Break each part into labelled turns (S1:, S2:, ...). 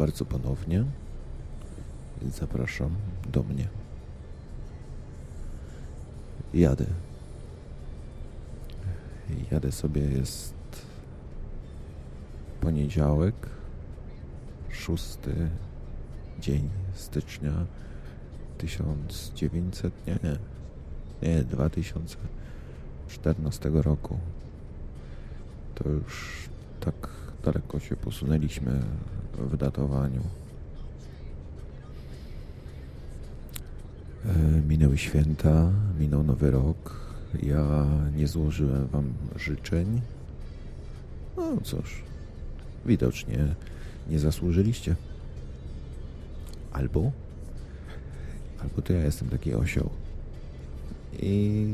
S1: bardzo ponownie. Zapraszam do mnie. Jadę. Jadę sobie, jest poniedziałek, szósty dzień stycznia 1900, nie, nie, nie, 2014 roku. To już tak daleko się posunęliśmy w datowaniu. E, Minęły święta, minął nowy rok. Ja nie złożyłem Wam życzeń. No cóż, widocznie nie zasłużyliście. Albo, albo to ja jestem taki osioł. I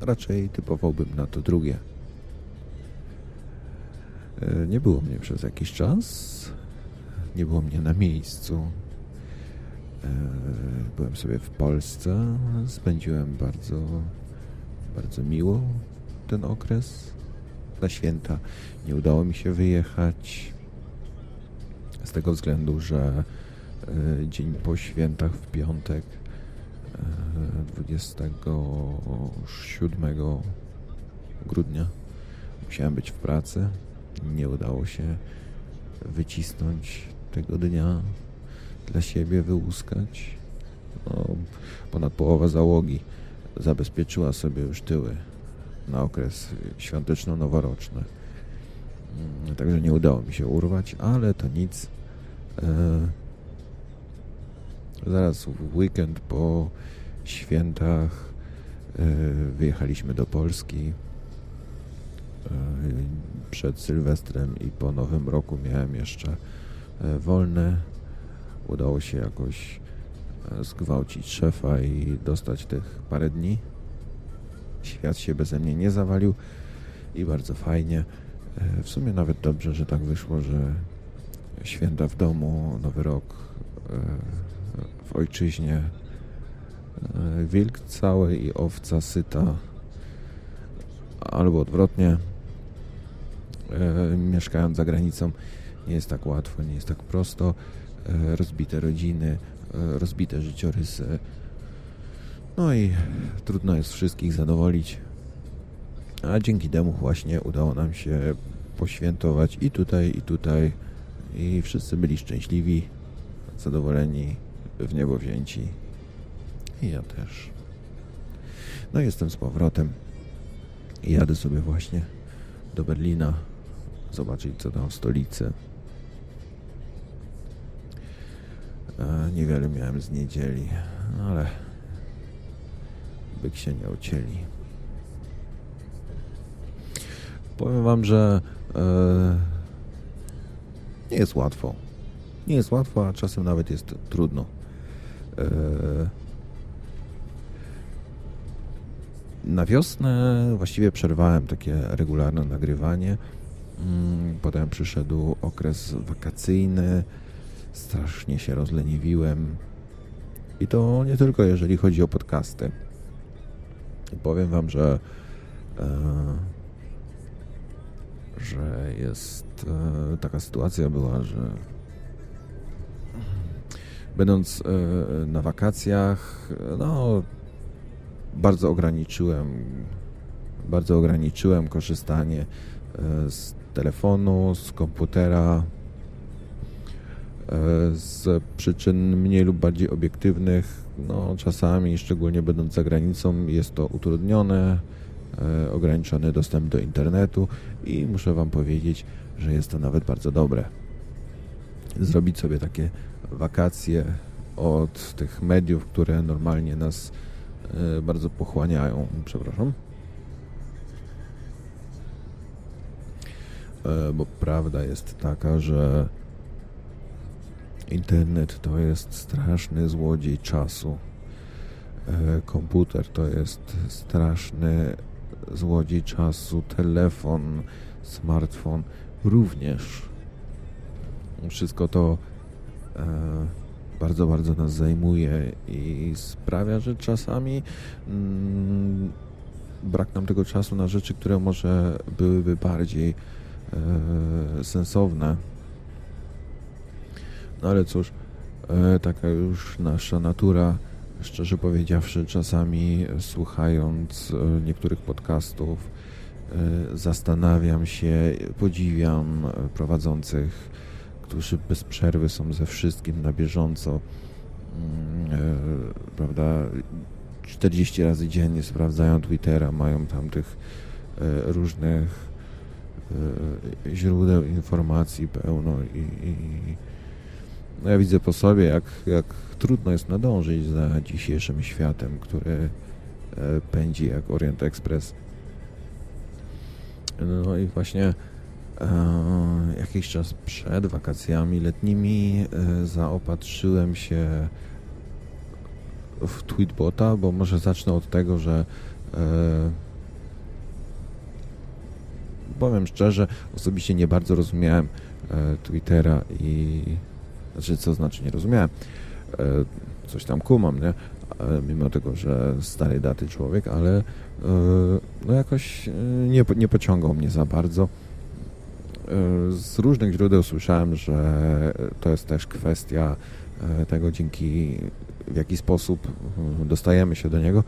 S1: raczej typowałbym na to drugie. E, Nie było mnie przez jakiś czas. Nie było mnie na miejscu. E, Byłem sobie w Polsce. Spędziłem bardzo, bardzo miło ten okres. Na święta nie udało mi się wyjechać. Z tego względu, że e, dzień po świętach w piątek e, 27 grudnia musiałem być w pracy. Nie udało się wycisnąć tego dnia dla siebie, wyłuskać. No, ponad połowa załogi zabezpieczyła sobie już tyły na okres świąteczno-noworoczny. Mm, Także nie udało mi się urwać, ale to nic. E, zaraz w weekend po świętach e, wyjechaliśmy do Polski. E, Przed Sylwestrem i po Nowym Roku miałem jeszcze wolne. Udało się jakoś e, zgwałcić szefa i dostać tych parę dni. Świat się beze mnie nie zawalił i bardzo fajnie. E, W sumie nawet dobrze, że tak wyszło, że święta w domu, Nowy Rok e, w ojczyźnie. E, Wilk cały i owca syta. Albo odwrotnie. E, Mieszkając za granicą nie jest tak łatwo, nie jest tak prosto. E, Rozbite rodziny, e, rozbite życiorysy. No i trudno jest wszystkich zadowolić. A dzięki temu właśnie udało nam się poświętować i tutaj, i tutaj. I wszyscy byli szczęśliwi, zadowoleni, w niebo wzięci. I ja też. No jestem z powrotem. I jadę sobie właśnie do Berlina zobaczyć co tam w stolicy. Niewiele miałem z niedzieli, ale byk się nie ucięli. Powiem wam, że e, nie jest łatwo. Nie jest łatwo, a czasem nawet jest trudno. E, na wiosnę właściwie przerwałem takie regularne nagrywanie. Mm, Potem przyszedł okres wakacyjny. Strasznie się rozleniwiłem. I to nie tylko jeżeli chodzi o podcasty. Powiem wam, że e, że jest e, taka sytuacja była, że będąc e, na wakacjach, no bardzo ograniczyłem bardzo ograniczyłem korzystanie e, z telefonu, z komputera z przyczyn mniej lub bardziej obiektywnych. No, czasami, szczególnie będąc za granicą, jest to utrudnione, e, ograniczony dostęp do internetu i muszę Wam powiedzieć, że jest to nawet bardzo dobre. Zrobić sobie takie wakacje od tych mediów, które normalnie nas e, bardzo pochłaniają. Przepraszam. E, Bo prawda jest taka, że internet to jest straszny złodziej czasu. E, Komputer to jest straszny złodziej czasu. Telefon, smartfon również. Wszystko to e, bardzo, bardzo nas zajmuje i sprawia, że czasami mm, brak nam tego czasu na rzeczy, które może byłyby bardziej e, sensowne. No ale cóż, e, taka już nasza natura, szczerze powiedziawszy, czasami słuchając e, niektórych podcastów, e, zastanawiam się, podziwiam prowadzących, którzy bez przerwy są ze wszystkim na bieżąco, mm, prawda, 40 razy dziennie sprawdzają Twittera, mają tam tych różnych źródeł informacji pełno i, i no ja widzę po sobie, jak, jak trudno jest nadążyć za dzisiejszym światem, który e, pędzi jak Orient Express. No i właśnie e, jakiś czas przed wakacjami letnimi e, zaopatrzyłem się w Tweetbota, bo może zacznę od tego, że powiem szczerze, osobiście nie bardzo rozumiałem Twittera i znaczy, co znaczy nie rozumiałem. E, coś tam kumam, nie? Mimo tego, że starej daty człowiek, ale e, no jakoś nie, nie pociągał mnie za bardzo. Z różnych źródeł słyszałem, że to jest też kwestia tego, dzięki w jaki sposób dostajemy się do niego.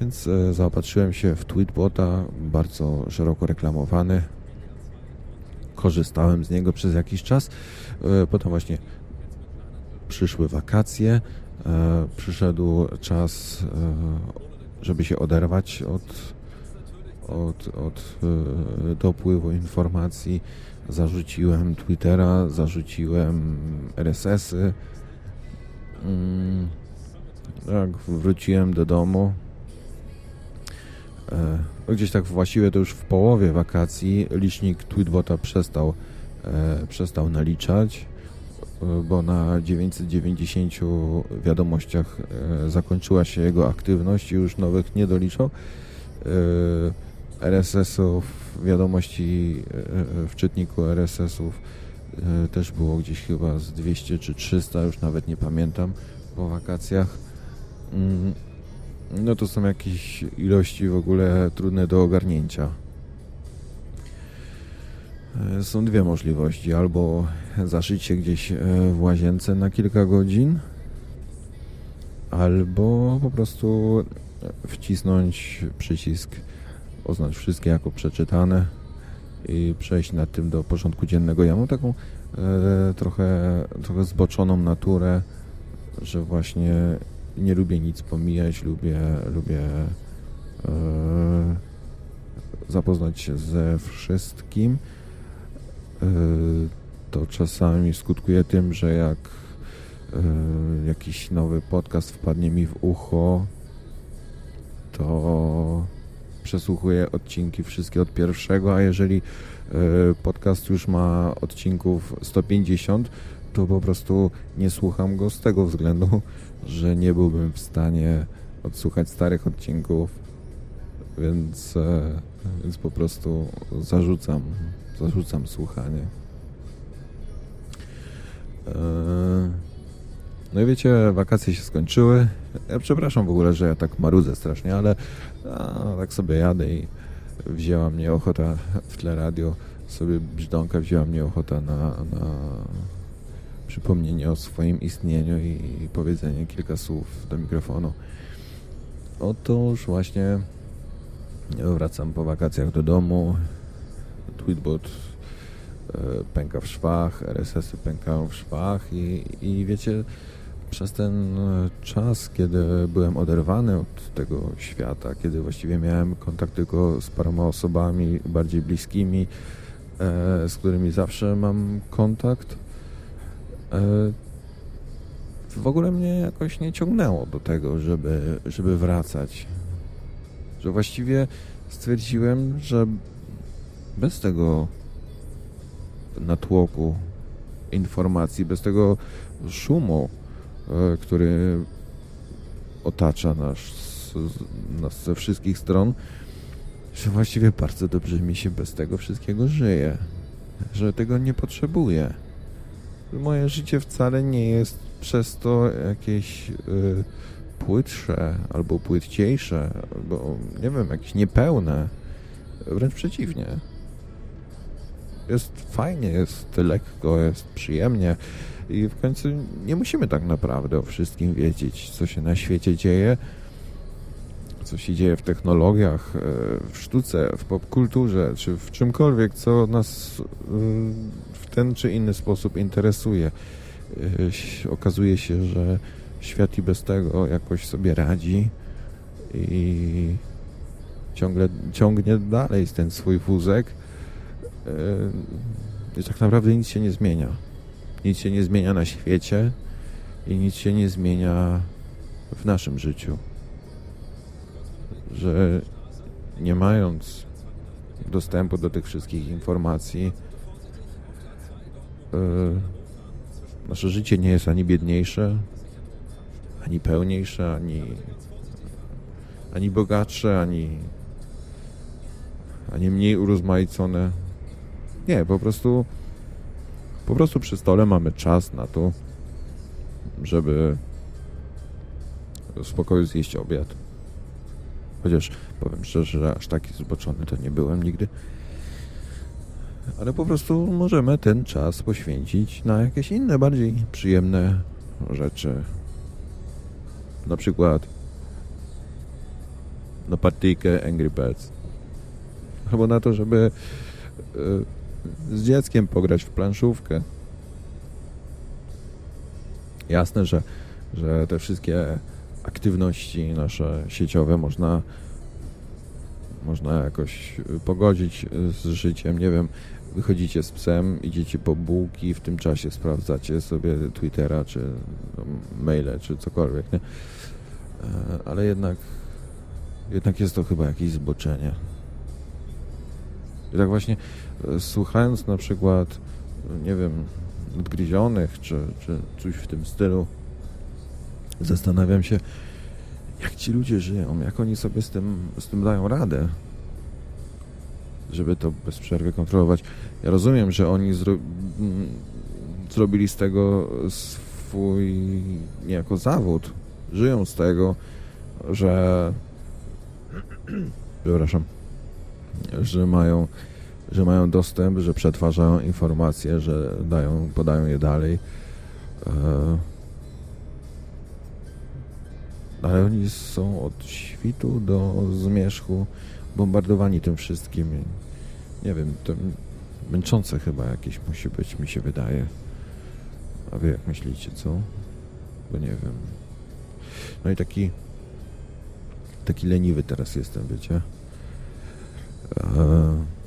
S1: Więc zaopatrzyłem się w Tweetbota, bardzo szeroko reklamowany. Korzystałem z niego przez jakiś czas. Potem właśnie przyszły wakacje, e, przyszedł czas, e, żeby się oderwać od, od, od e, dopływu informacji. Zarzuciłem Twittera, zarzuciłem RSS-y. Mm, tak, wróciłem do domu. Gdzieś tak właściwie to już w połowie wakacji licznik Tweetbota przestał, przestał naliczać bo na 990 wiadomościach e, zakończyła się jego aktywność i już nowych nie doliczał. E, RSS-ów, wiadomości e, w czytniku RSS-ów też było gdzieś chyba z 200 czy 300, już nawet nie pamiętam, po wakacjach. Mm, no to są jakieś ilości w ogóle trudne do ogarnięcia. E, są dwie możliwości. Albo zaszyć się gdzieś e, w łazience na kilka godzin, albo po prostu wcisnąć przycisk oznacz wszystkie jako przeczytane i przejść nad tym do porządku dziennego. Ja mam taką e, trochę, trochę zboczoną naturę, że właśnie nie lubię nic pomijać, lubię, lubię e, zapoznać się ze wszystkim to czasami skutkuje tym, że jak e, jakiś nowy podcast wpadnie mi w ucho, to przesłuchuję odcinki wszystkie od pierwszego, a jeżeli e, podcast już ma odcinków 150, to po prostu nie słucham go z tego względu, że nie byłbym w stanie odsłuchać starych odcinków, więc, więc po prostu zarzucam zarzucam słuchanie. E, no i wiecie, wakacje się skończyły. Ja przepraszam w ogóle, że ja tak marudzę strasznie, ale tak sobie jadę i wzięła mnie ochota w tle radio, sobie brzdąka wzięła mnie ochota na, na przypomnienie o swoim istnieniu i powiedzenie kilka słów do mikrofonu. Otóż właśnie wracam po wakacjach do domu, Tweetbot e, pęka w szwach, RSS-y pękają w szwach i, i wiecie, przez ten e, czas, kiedy byłem oderwany od tego świata, kiedy właściwie miałem kontakt tylko z paroma osobami bardziej bliskimi, e, z którymi zawsze mam kontakt, w ogóle mnie jakoś nie ciągnęło do tego, żeby, żeby wracać. Że właściwie stwierdziłem, że bez tego natłoku informacji, bez tego szumu, e, który otacza nas, nas ze wszystkich stron, że właściwie bardzo dobrze mi się bez tego wszystkiego żyje, że tego nie potrzebuję. Moje życie wcale nie jest przez to jakieś y, płytsze albo płytciejsze, albo nie wiem, jakieś niepełne. Wręcz przeciwnie jest fajnie, jest lekko, jest przyjemnie i w końcu nie musimy tak naprawdę o wszystkim wiedzieć, co się na świecie dzieje, co się dzieje w technologiach, e, w sztuce, w popkulturze, czy w czymkolwiek, co nas e, w ten czy inny sposób interesuje. E, okazuje się, że świat i bez tego jakoś sobie radzi i ciągle ciągnie dalej ten swój wózek i tak naprawdę nic się nie zmienia. Nic się nie zmienia na świecie i nic się nie zmienia w naszym życiu. Że nie mając dostępu do tych wszystkich informacji, yy, nasze życie nie jest ani biedniejsze, ani pełniejsze, ani, ani bogatsze, ani, ani mniej urozmaicone. Nie, po prostu po prostu przy stole mamy czas na to, żeby w spokoju zjeść obiad. Chociaż powiem szczerze, że aż taki zboczony to nie byłem nigdy. Ale po prostu możemy ten czas poświęcić na jakieś inne, bardziej przyjemne rzeczy. Na przykład na partyjkę Angry Birds. Albo na to, żeby e, z dzieckiem pograć w planszówkę. Jasne, że, że te wszystkie aktywności nasze sieciowe można można jakoś pogodzić z życiem, nie wiem, wychodzicie z psem, idziecie po bułki, w tym czasie sprawdzacie sobie Twittera, czy no, maile, czy cokolwiek, nie? E, ale jednak jednak jest to chyba jakieś zboczenie. I tak właśnie słuchając na przykład, nie wiem, nadgryzionych, czy, czy coś w tym stylu, zastanawiam się, jak ci ludzie żyją, jak oni sobie z tym, z tym dają radę, żeby to bez przerwy kontrolować. Ja rozumiem, że oni zro zrobili z tego swój niejako zawód, żyją z tego, że przepraszam, że mają, że mają dostęp, że przetwarzają informacje, że dają, podają je dalej. E, ale oni są od świtu do zmierzchu bombardowani tym wszystkim. Nie wiem, to męczące chyba jakieś musi być, mi się wydaje. A wy jak myślicie, co? Bo nie wiem. No i taki taki leniwy teraz jestem, wiecie. E,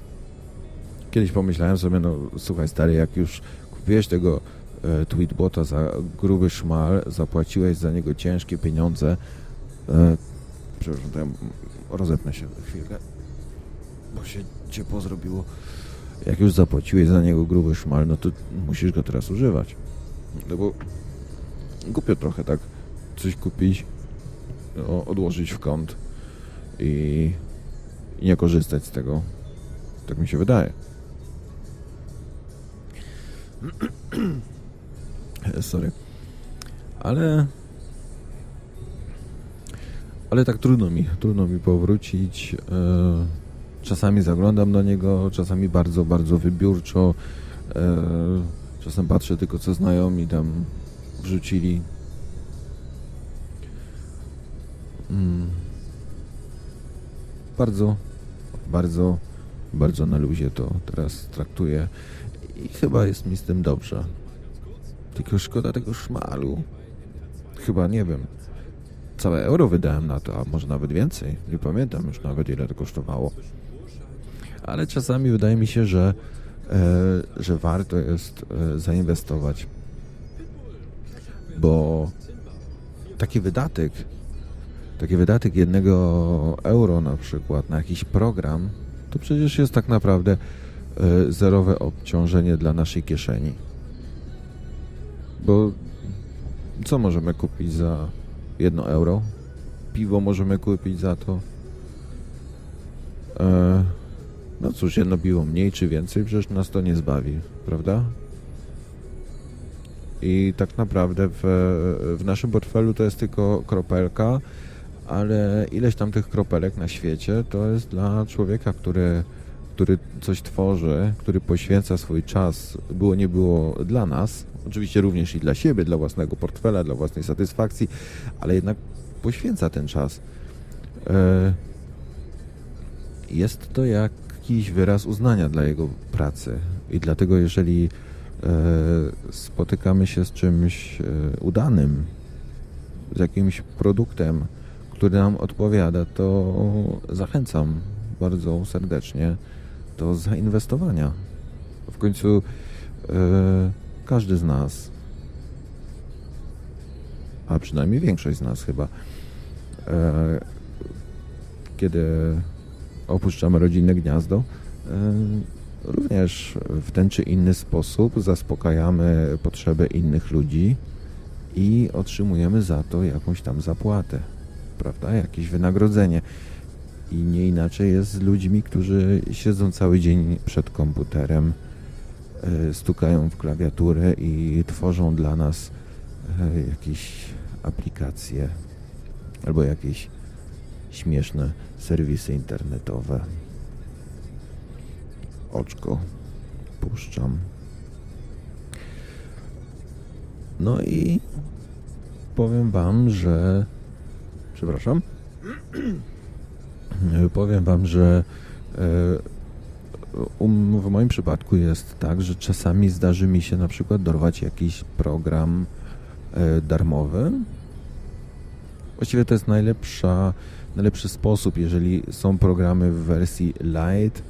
S1: kiedyś pomyślałem sobie, no słuchaj stary, jak już kupiłeś tego e, tweetbota za gruby szmal, zapłaciłeś za niego ciężkie pieniądze, e, przepraszam, to ja rozepnę się chwilkę, bo się ciepło zrobiło. Jak już zapłaciłeś za niego gruby szmal, no to musisz go teraz używać. No bo głupio trochę tak coś kupić, no, odłożyć w kąt i i nie korzystać z tego. Tak mi się wydaje. Sorry. Ale ale tak trudno mi, trudno mi powrócić. E, czasami zaglądam do niego, czasami bardzo, bardzo wybiórczo. E, czasem patrzę tylko, co znajomi tam wrzucili. Mm. Bardzo bardzo, bardzo na luzie to teraz traktuję i chyba jest mi z tym dobrze. Tylko szkoda tego szmalu. Chyba, nie wiem, całe euro wydałem na to, a może nawet więcej. Nie pamiętam już nawet ile to kosztowało. Ale czasami wydaje mi się, że, e, że warto jest e, zainwestować. Bo taki wydatek taki wydatek jednego euro na przykład na jakiś program, to przecież jest tak naprawdę zerowe obciążenie dla naszej kieszeni. Bo co możemy kupić za jedno euro? Piwo możemy kupić za to. E, no cóż, jedno piwo mniej czy więcej, przecież nas to nie zbawi, prawda? I tak naprawdę w, w naszym portfelu to jest tylko kropelka, ale ileś tam tych kropelek na świecie to jest dla człowieka, który który coś tworzy, który poświęca swój czas, było nie było dla nas, oczywiście również i dla siebie, dla własnego portfela, dla własnej satysfakcji, ale jednak poświęca ten czas. E, jest to jakiś wyraz uznania dla jego pracy i dlatego jeżeli e, spotykamy się z czymś e, udanym, z jakimś produktem, który nam odpowiada, to zachęcam bardzo serdecznie do zainwestowania. W końcu każdy z nas, a przynajmniej większość z nas chyba, kiedy opuszczamy rodzinne gniazdo, również w ten czy inny sposób zaspokajamy potrzeby innych ludzi i otrzymujemy za to jakąś tam zapłatę, prawda? Jakieś wynagrodzenie. I nie inaczej jest z ludźmi, którzy siedzą cały dzień przed komputerem, e, stukają w klawiaturę i tworzą dla nas e, jakieś aplikacje albo jakieś śmieszne serwisy internetowe. Oczko puszczam. No i powiem Wam, że. Przepraszam. powiem Wam, że e, w moim przypadku jest tak, że czasami zdarzy mi się na przykład dorwać jakiś program e, darmowy. Właściwie to jest najlepsza najlepszy sposób, jeżeli są programy w wersji light,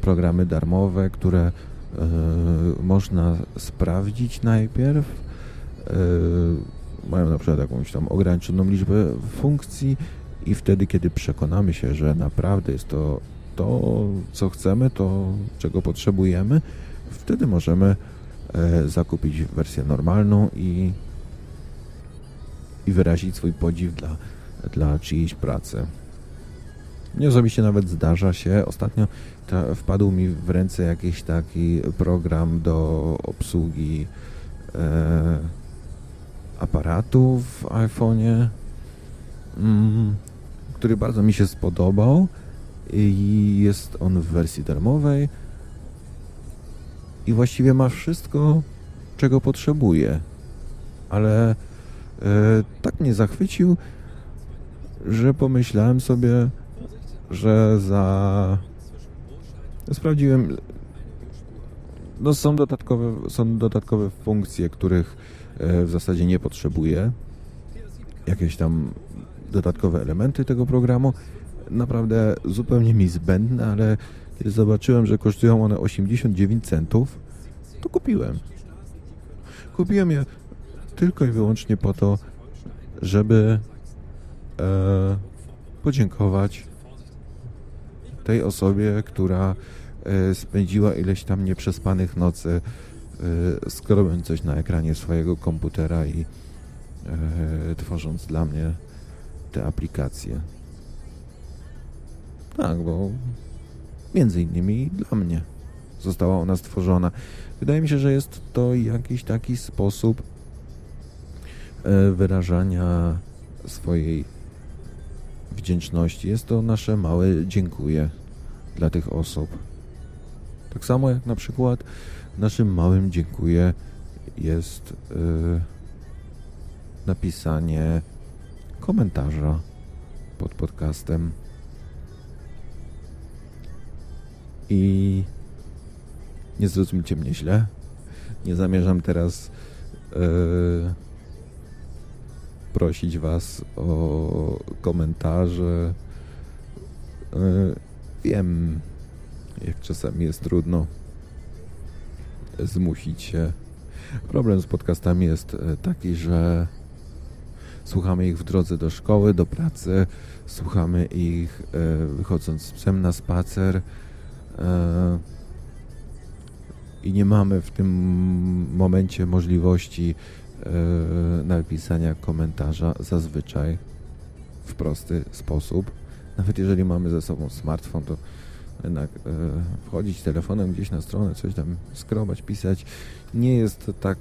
S1: programy darmowe, które e, można sprawdzić najpierw. E, mają na przykład jakąś tam ograniczoną liczbę funkcji i wtedy, kiedy przekonamy się, że naprawdę jest to to, co chcemy, to, czego potrzebujemy, wtedy możemy e, zakupić wersję normalną i, i wyrazić swój podziw dla dla czyjejś pracy. Mnie osobiście nawet zdarza się. Ostatnio ta, wpadł mi w ręce jakiś taki program do obsługi e, aparatu w iPhone'ie, mm, który bardzo mi się spodobał i jest on w wersji darmowej i właściwie ma wszystko, czego potrzebuję. Ale e, tak mnie zachwycił, że pomyślałem sobie, że za... Sprawdziłem, no są dodatkowe, są dodatkowe funkcje, których e, w zasadzie nie potrzebuję. Jakieś tam dodatkowe elementy tego programu. Naprawdę zupełnie mi zbędne, ale kiedy zobaczyłem, że kosztują one 89 centów, to kupiłem. Kupiłem je tylko i wyłącznie po to, żeby e, podziękować tej osobie, która e, spędziła ileś tam nieprzespanych nocy e, skrobiąc coś na ekranie swojego komputera i e, tworząc dla mnie te aplikacje. Tak, bo między innymi dla mnie została ona stworzona. Wydaje mi się, że jest to jakiś taki sposób e, wyrażania swojej wdzięczności. Jest to nasze małe dziękuję dla tych osób. Tak samo jak na przykład naszym małym dziękuję jest yy, napisanie komentarza pod podcastem. I nie zrozumcie mnie źle. Nie zamierzam teraz yy, prosić Was o komentarze. E, wiem, jak czasami jest trudno zmusić się. Problem z podcastami jest e, taki, że słuchamy ich w drodze do szkoły, do pracy, słuchamy ich e, wychodząc z psem na spacer i nie mamy w tym momencie możliwości E, napisania komentarza zazwyczaj w prosty sposób. Nawet jeżeli mamy ze sobą smartfon, to jednak e, wchodzić telefonem gdzieś na stronę, coś tam skrobać, pisać, nie jest tak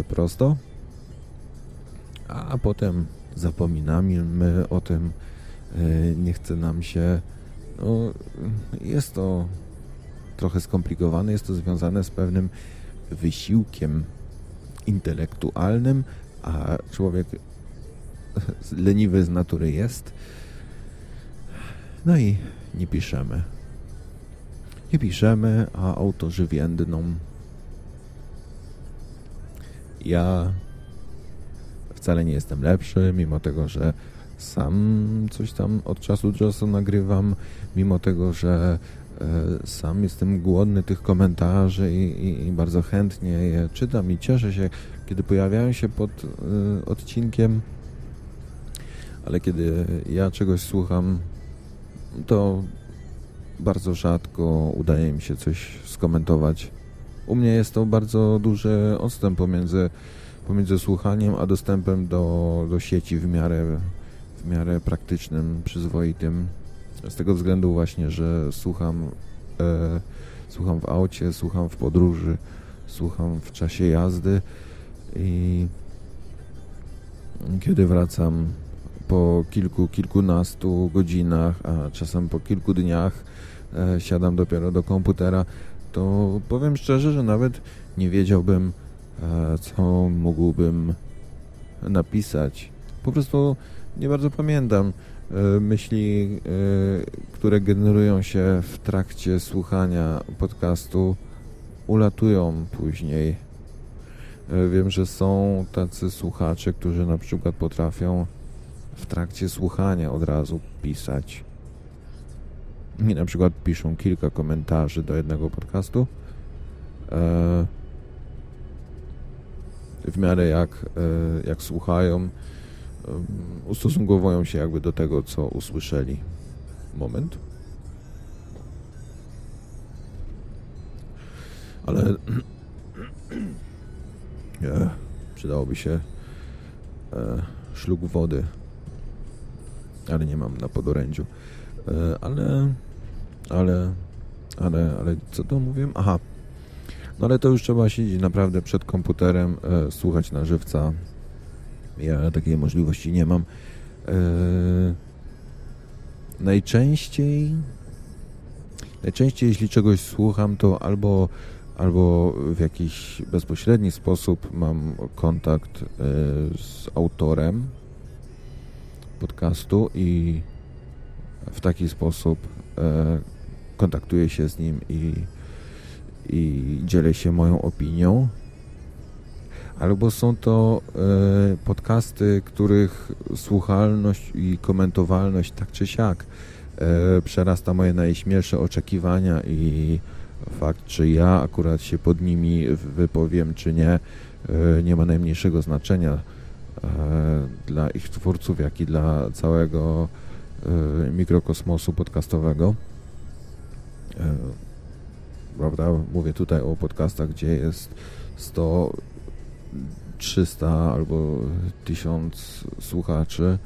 S1: e, prosto. A potem zapominamy o tym, nie chce nam się. No, jest to trochę skomplikowane. Jest to związane z pewnym wysiłkiem intelektualnym, a człowiek leniwy z natury jest. No i nie piszemy. Nie piszemy, a autorzy więdną. Ja wcale nie jestem lepszy, mimo tego, że sam coś tam od czasu do czasu nagrywam, mimo tego, że e, sam jestem głodny tych komentarzy i, i, i, bardzo chętnie je czytam i cieszę się, kiedy pojawiają się pod y, odcinkiem, ale kiedy ja czegoś słucham, to bardzo rzadko udaje mi się coś skomentować. U mnie jest to bardzo duży odstęp pomiędzy, pomiędzy słuchaniem a dostępem do, do sieci w miarę, w miarę praktycznym, przyzwoitym. Z tego względu właśnie, że słucham, e, słucham w aucie, słucham w podróży, słucham w czasie jazdy i kiedy wracam po kilku, kilkunastu godzinach, a czasem po kilku dniach e, siadam dopiero do komputera, to powiem szczerze, że nawet nie wiedziałbym, co mógłbym napisać. Po prostu nie bardzo pamiętam e, myśli, e, które generują się w trakcie słuchania podcastu, ulatują później. E, wiem, że są tacy słuchacze, którzy na przykład potrafią w trakcie słuchania od razu pisać. Mi na przykład piszą kilka komentarzy do jednego podcastu. W miarę jak, e, jak słuchają, ustosunkowują się jakby do tego, co usłyszeli. Moment. Ale przydałoby się e, szluk wody ale nie mam na podorędziu. E, ale, ale, ale, ale co to mówiłem? Aha, no ale to już trzeba siedzieć naprawdę przed komputerem, e, słuchać na żywca. Ja takiej możliwości nie mam. E, najczęściej, najczęściej jeśli czegoś słucham, to albo, albo w jakiś bezpośredni sposób mam kontakt z autorem, podcastu i w taki sposób e, kontaktuję się z nim i, i dzielę się moją opinią. Albo są to e, podcasty, których słuchalność i komentowalność tak czy siak e, przerasta moje najśmielsze oczekiwania i fakt, czy ja akurat się pod nimi wypowiem, czy nie, e, nie ma najmniejszego znaczenia dla ich twórców, jak i dla całego mikrokosmosu podcastowego. E, prawda? Mówię tutaj o podcastach, gdzie jest 100, 300 albo 1000 słuchaczy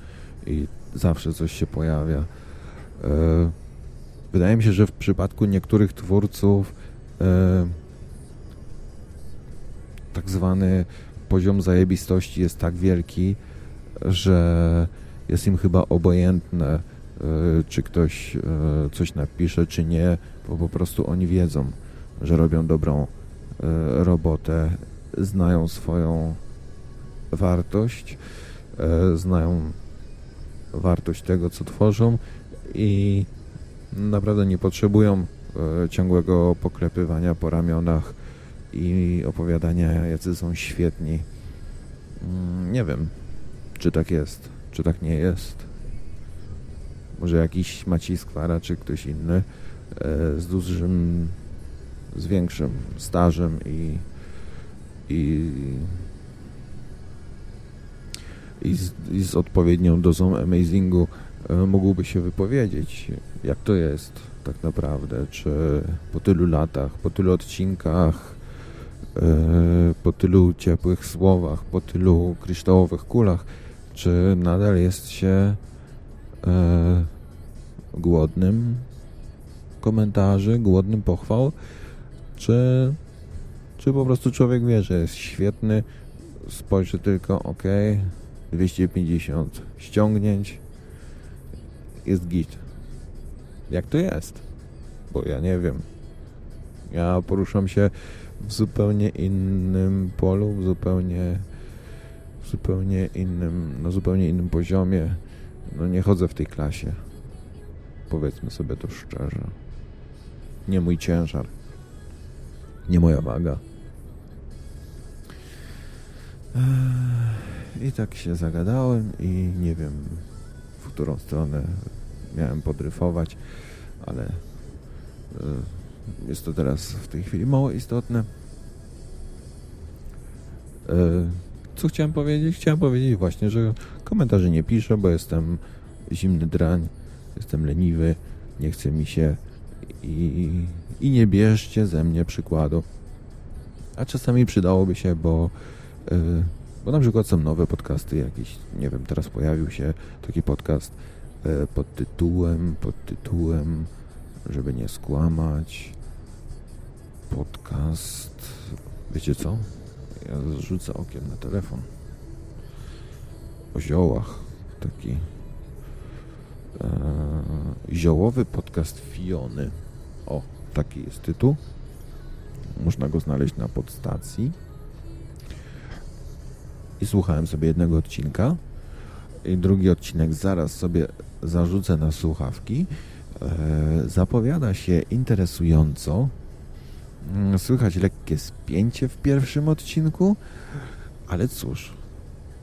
S1: i zawsze coś się pojawia. Wydaje mi się, że w przypadku niektórych twórców tak zwany poziom zajebistości jest tak wielki, że jest im chyba obojętne, e, czy ktoś e, coś napisze, czy nie, bo po prostu oni wiedzą, że robią dobrą e, robotę, znają swoją wartość, znają wartość tego, co tworzą i naprawdę nie potrzebują ciągłego poklepywania po ramionach i opowiadania, jacy są świetni. Mm, nie wiem, czy tak jest, czy tak nie jest. Może jakiś Maciej Skwara, czy ktoś inny e, z dużym, z większym stażem i, i, i, z, i z odpowiednią dozą amazingu e, mógłby się wypowiedzieć, jak to jest tak naprawdę, czy po tylu latach, po tylu odcinkach E, po tylu ciepłych słowach, po tylu kryształowych kulach, czy nadal jest się e, głodnym? Komentarzy, głodnym pochwał, czy, czy po prostu człowiek wie, że jest świetny, spojrzy tylko, ok, 250 ściągnięć, jest git. Jak to jest? Bo ja nie wiem. Ja poruszam się w zupełnie innym polu, w zupełnie, w zupełnie innym, na zupełnie innym poziomie. No nie chodzę w tej klasie. Powiedzmy sobie to szczerze. Nie mój ciężar. Nie moja waga. I tak się zagadałem i nie wiem, w którą stronę miałem podryfować, ale e, jest to teraz w tej chwili mało istotne. E, co chciałem powiedzieć? Chciałem powiedzieć właśnie, że komentarzy nie piszę, bo jestem zimny drań, jestem leniwy, nie chce mi się i, i nie bierzcie ze mnie przykładu. A czasami przydałoby się, bo yy, bo na przykład są nowe podcasty jakieś, nie wiem, teraz pojawił się taki podcast yy, pod tytułem, pod tytułem, żeby nie skłamać, podcast, wiecie co? Ja rzucę okiem na telefon. O ziołach, taki e, ziołowy podcast Fiony. O, taki jest tytuł. Można go znaleźć na podstacji. I słuchałem sobie jednego odcinka. I drugi odcinek zaraz sobie zarzucę na słuchawki. E, zapowiada się interesująco. Mm, słychać lekkie spięcie w pierwszym odcinku, ale cóż,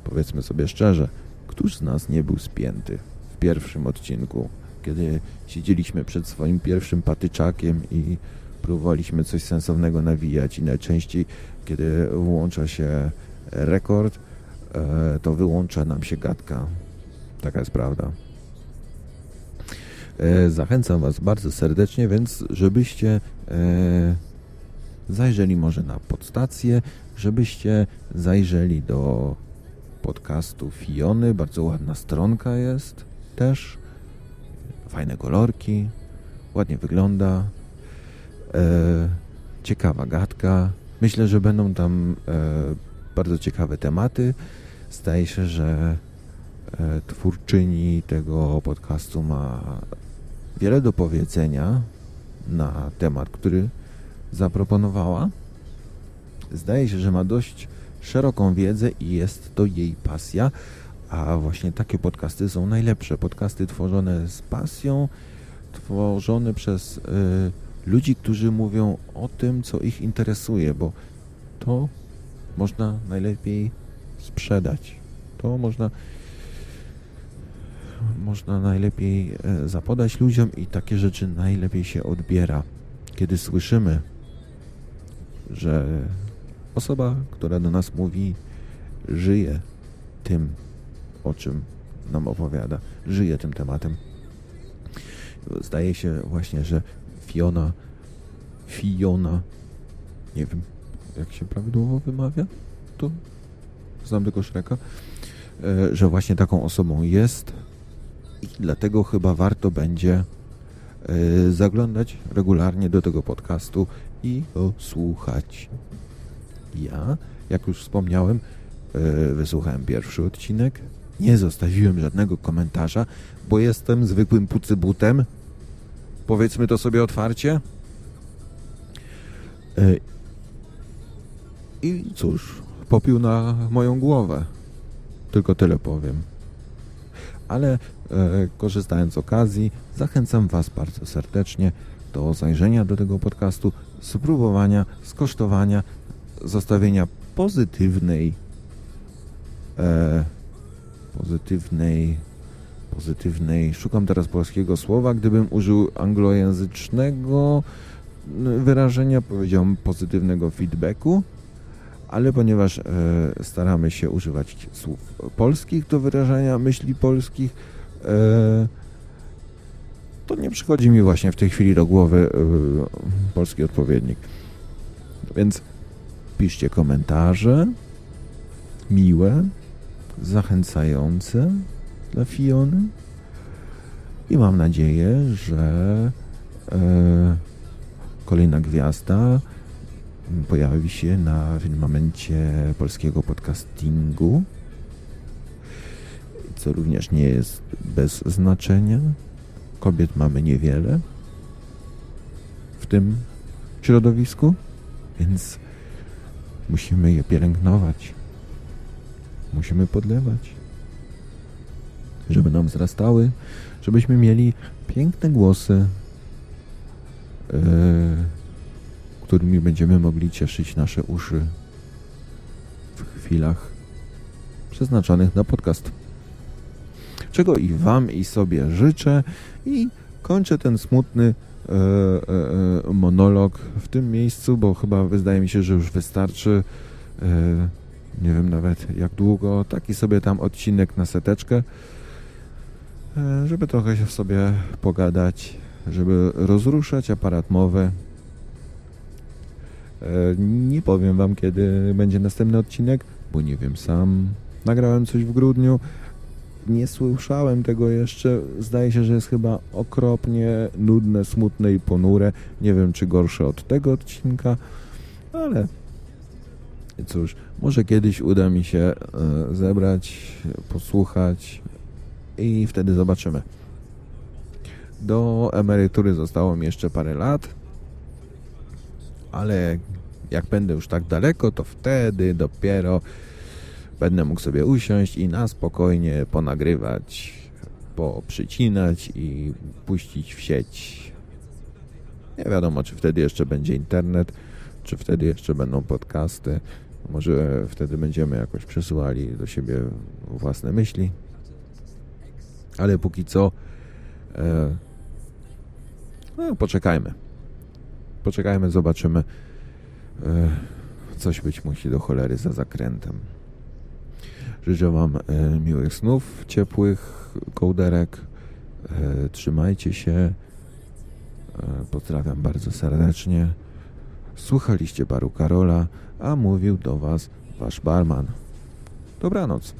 S1: powiedzmy sobie szczerze, któż z nas nie był spięty w pierwszym odcinku, kiedy siedzieliśmy przed swoim pierwszym patyczakiem i próbowaliśmy coś sensownego nawijać i najczęściej, kiedy włącza się rekord, e, to wyłącza nam się gadka. Taka jest prawda. E, zachęcam Was bardzo serdecznie, więc żebyście e, zajrzeli może na podstację, żebyście zajrzeli do podcastu Fiony. Bardzo ładna stronka jest też. Fajne kolorki. Ładnie wygląda. E, ciekawa gadka. Myślę, że będą tam e, bardzo ciekawe tematy. Zdaje się, że e, twórczyni tego podcastu ma wiele do powiedzenia na temat, który zaproponowała. Zdaje się, że ma dość szeroką wiedzę i jest to jej pasja, a właśnie takie podcasty są najlepsze. Podcasty tworzone z pasją, tworzone przez y, ludzi, którzy mówią o tym, co ich interesuje, bo to można najlepiej sprzedać. To można można najlepiej e, zapodać ludziom i takie rzeczy najlepiej się odbiera. Kiedy słyszymy że osoba, która do nas mówi, żyje tym, o czym nam opowiada, żyje tym tematem. Zdaje się właśnie, że Fiona, Fiona, nie wiem, jak się prawidłowo wymawia, to znam tylko Shreka, e, że właśnie taką osobą jest i dlatego chyba warto będzie e, zaglądać regularnie do tego podcastu i słuchać. Ja, jak już wspomniałem, e, wysłuchałem pierwszy odcinek. Nie zostawiłem żadnego komentarza, bo jestem zwykłym pucybutem. Powiedzmy to sobie otwarcie. E, I cóż, popił na moją głowę. Tylko tyle powiem. Ale e, korzystając z okazji, zachęcam Was bardzo serdecznie do zajrzenia do tego podcastu, spróbowania, skosztowania, zostawienia pozytywnej e, pozytywnej pozytywnej, szukam teraz polskiego słowa, gdybym użył anglojęzycznego wyrażenia, powiedziałbym pozytywnego feedbacku, ale ponieważ e, staramy się używać słów polskich do wyrażania myśli polskich, e, to nie przychodzi mi właśnie w tej chwili do głowy yy, polski odpowiednik. Więc piszcie komentarze miłe, zachęcające dla Fiony i mam nadzieję, że yy, kolejna gwiazda pojawi się na momencie polskiego podcastingu, co również nie jest bez znaczenia, Kobiet mamy niewiele w tym środowisku, więc musimy je pielęgnować. Musimy podlewać, żeby nam wzrastały, żebyśmy mieli piękne głosy, yy, którymi będziemy mogli cieszyć nasze uszy w chwilach przeznaczonych na podcast. Czego i Wam i sobie życzę i kończę ten smutny e, e, monolog w tym miejscu, bo chyba wydaje mi się, że już wystarczy. E, nie wiem nawet jak długo. Taki sobie tam odcinek na seteczkę, e, żeby trochę się sobie pogadać, żeby rozruszać aparat mowy. E, nie powiem Wam, kiedy będzie następny odcinek, bo nie wiem sam. Nagrałem coś w grudniu. Nie słyszałem tego jeszcze. Zdaje się, że jest chyba okropnie nudne, smutne i ponure. Nie wiem, czy gorsze od tego odcinka, ale cóż, może kiedyś uda mi się e, zebrać, posłuchać i wtedy zobaczymy. Do emerytury zostało mi jeszcze parę lat, ale jak będę już tak daleko, to wtedy dopiero będę mógł sobie usiąść i na spokojnie ponagrywać, poprzycinać i puścić w sieć. Nie wiadomo, czy wtedy jeszcze będzie internet, czy wtedy jeszcze będą podcasty. Może wtedy będziemy jakoś przesyłali do siebie własne myśli. Ale póki co e, no, poczekajmy. Poczekajmy, zobaczymy. E, coś być musi do cholery za zakrętem. Życzę Wam e, miłych snów, ciepłych kołderek. E, trzymajcie się. E, pozdrawiam bardzo serdecznie. Słuchaliście baru Karola, a mówił do Was Wasz barman. Dobranoc.